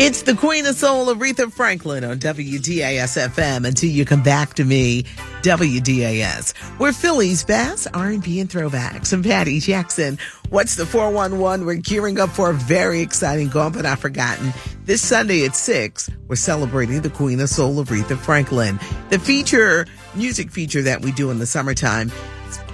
It's the Queen of Soul, Aretha Franklin on WDAS FM. Until you come back to me, WDAS. We're Philly's best R&B and throwbacks. I'm Patty Jackson. What's the 411? We're gearing up for a very exciting Gone But Not Forgotten. This Sunday at 6, we're celebrating the Queen of Soul, Aretha Franklin. The feature, music feature that we do in the summertime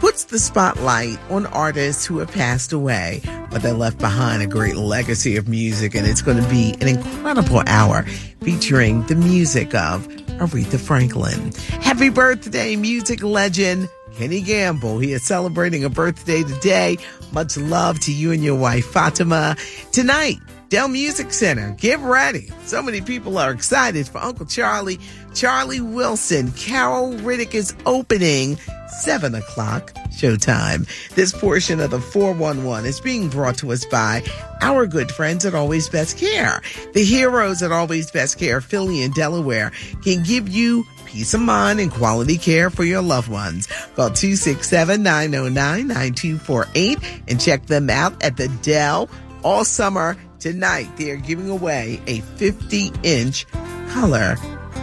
puts the spotlight on artists who have passed away, but they left behind a great legacy of music. And it's going to be an incredible hour featuring the music of Aretha Franklin. Happy birthday, music legend. Kenny Gamble. He is celebrating a birthday today. Much love to you and your wife, Fatima. Tonight, Dell Music Center. Get ready. So many people are excited for Uncle Charlie. Charlie Wilson. Carol Riddick is opening 7 o'clock showtime. This portion of the 411 is being brought to us by our good friends at Always Best Care. The heroes at Always Best Care, Philly and Delaware, can give you peace of mind and quality care for your loved ones. Call 267-909-9248 and check them out at the Dell all summer. Tonight, they are giving away a 50 inch color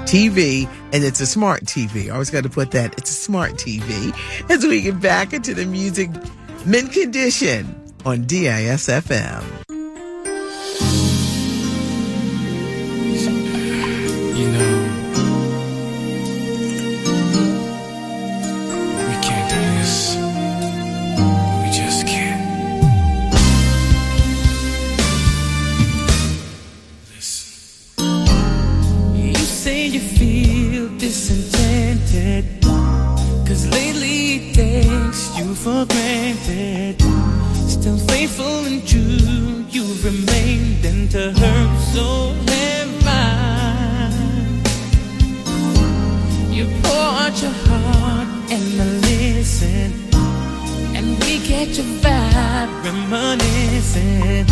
TV, and it's a smart TV. I always got to put that. It's a smart TV. As we get back into the music, Mint Condition on DAS for granted. Still faithful and true, you've remained, and to her, so have I. You pour out your heart and I listen. And we get your vibe reminiscing.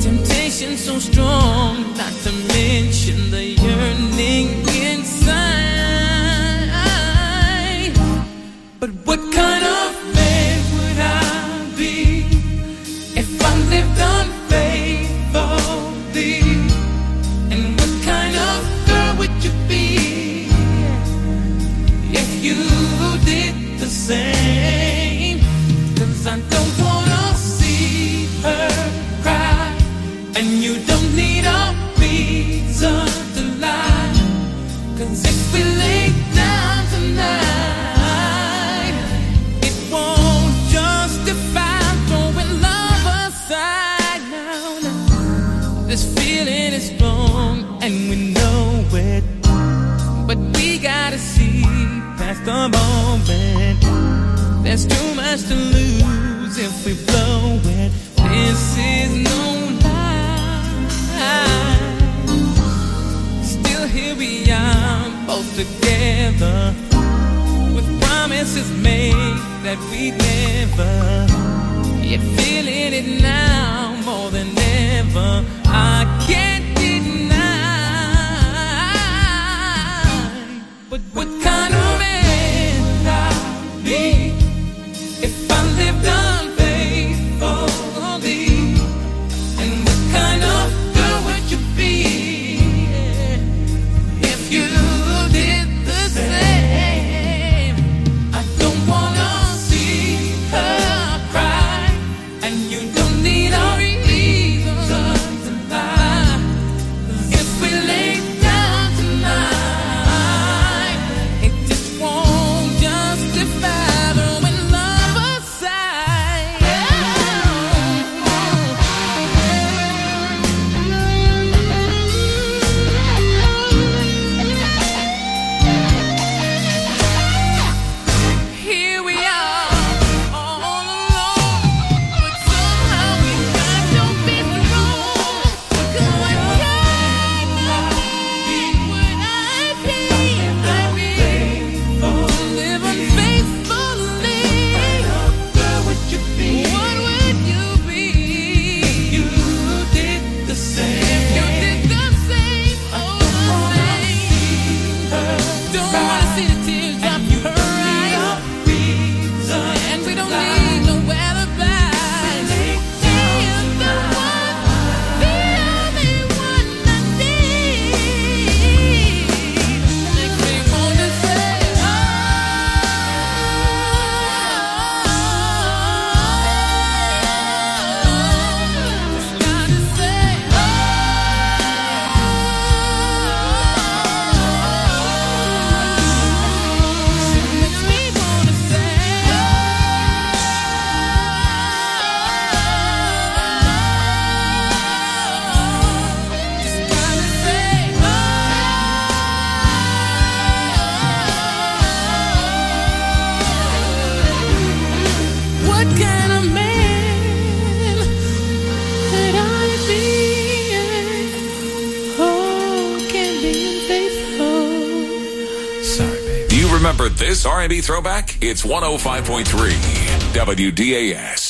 Temptation so strong, not to mention the both together. With promises made that we never. Yet feeling it now more than ever. I For this R&B throwback, it's 105.3 WDAS.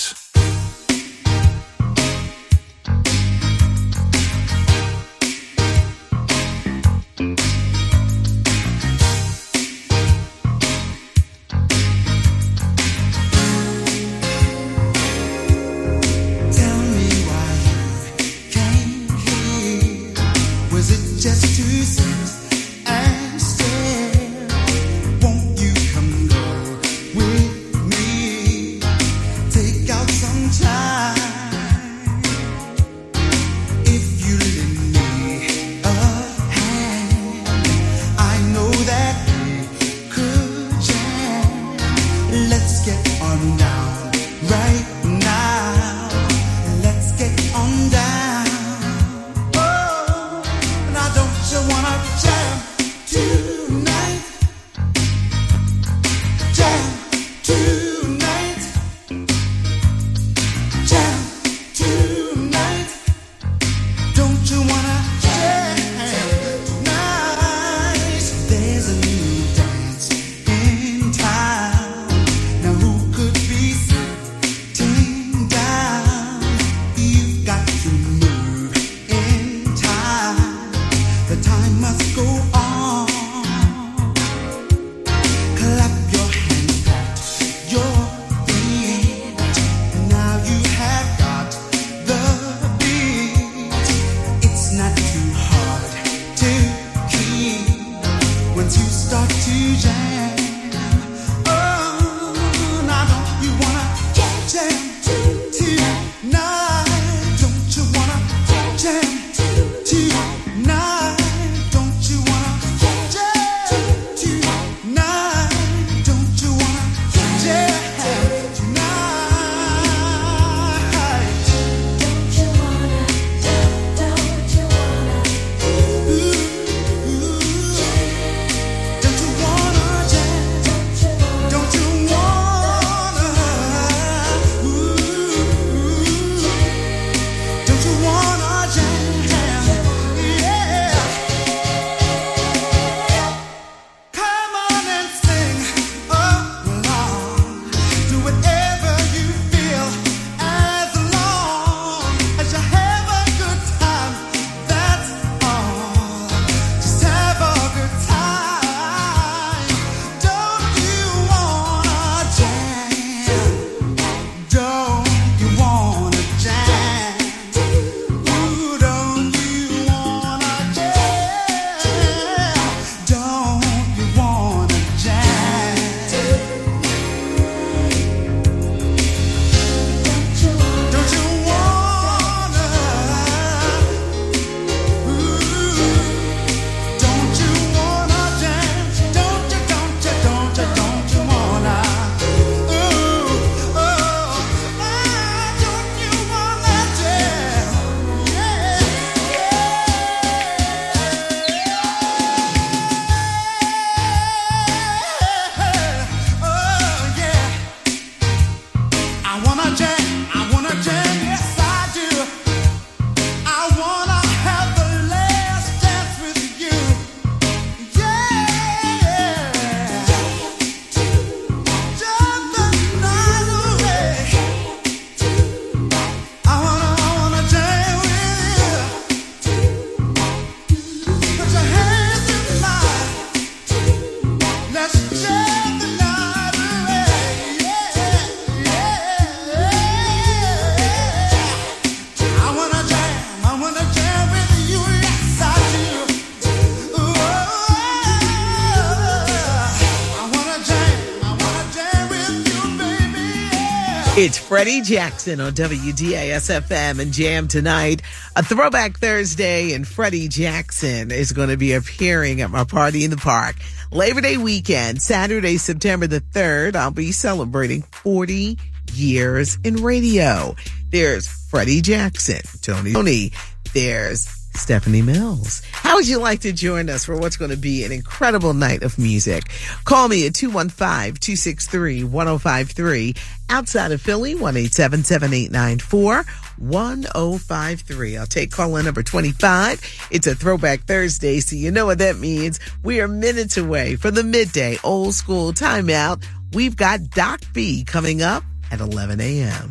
It's Freddie Jackson on WDASFM and Jam tonight. A throwback Thursday, and Freddie Jackson is going to be appearing at my party in the park. Labor Day weekend, Saturday, September the 3rd, I'll be celebrating 40 years in radio. There's Freddie Jackson, Tony Tony, there's Stephanie Mills. How would you like to join us for what's going to be an incredible night of music? Call me at 215-263-1053. Outside of Philly, 1-877-894-1053. I'll take call in number 25. It's a throwback Thursday, so you know what that means. We are minutes away from the midday old school timeout. We've got Doc B coming up at 11 a.m.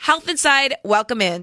Health Inside, welcome in.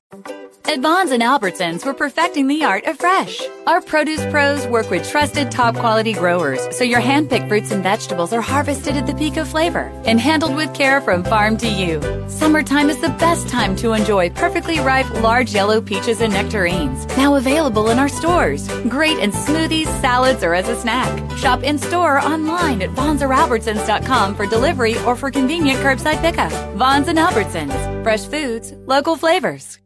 At Vons and Albertsons, we're perfecting the art of fresh. Our produce pros work with trusted top quality growers, so your hand-picked fruits and vegetables are harvested at the peak of flavor and handled with care from farm to you. Summertime is the best time to enjoy perfectly ripe large yellow peaches and nectarines. Now available in our stores. Great in smoothies, salads, or as a snack. Shop in-store or online at vonsoralbertsons.com for delivery or for convenient curbside pickup. Vons and Albertsons. Fresh foods, local flavors.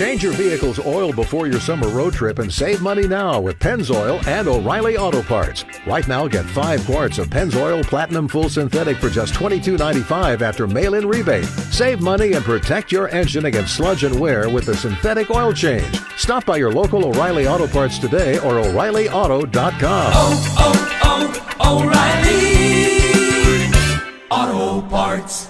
Change your vehicle's oil before your summer road trip and save money now with Pennzoil and O'Reilly Auto Parts. Right now, get five quarts of Pennzoil Platinum Full Synthetic for just $22.95 after mail-in rebate. Save money and protect your engine against sludge and wear with the synthetic oil change. Stop by your local O'Reilly Auto Parts today or O'ReillyAuto.com. Oh, oh, oh, O'Reilly Auto Parts.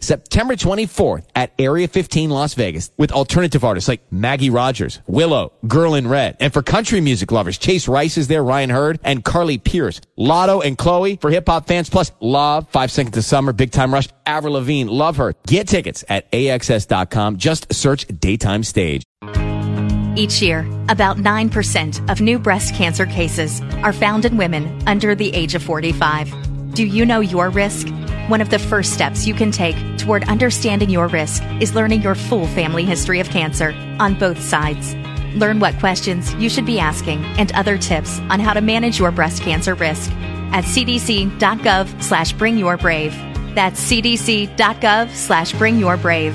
September 24th at Area 15 Las Vegas with alternative artists like Maggie Rogers, Willow, Girl in Red. And for country music lovers, Chase Rice is there, Ryan Hurd, and Carly Pearce. Latto and Chloe for hip hop fans, plus Lauv, Five Seconds of Summer, Big Time Rush, Avril Lavigne, Love Her. Get tickets at AXS.com. Just search Daytime Stage. Each year, about 9% of new breast cancer cases are found in women under the age of 45. Do you know your risk? One of the first steps you can take toward understanding your risk is learning your full family history of cancer on both sides. Learn what questions you should be asking and other tips on how to manage your breast cancer risk at cdc.gov slash bring your brave. That's cdc.gov slash bring your brave.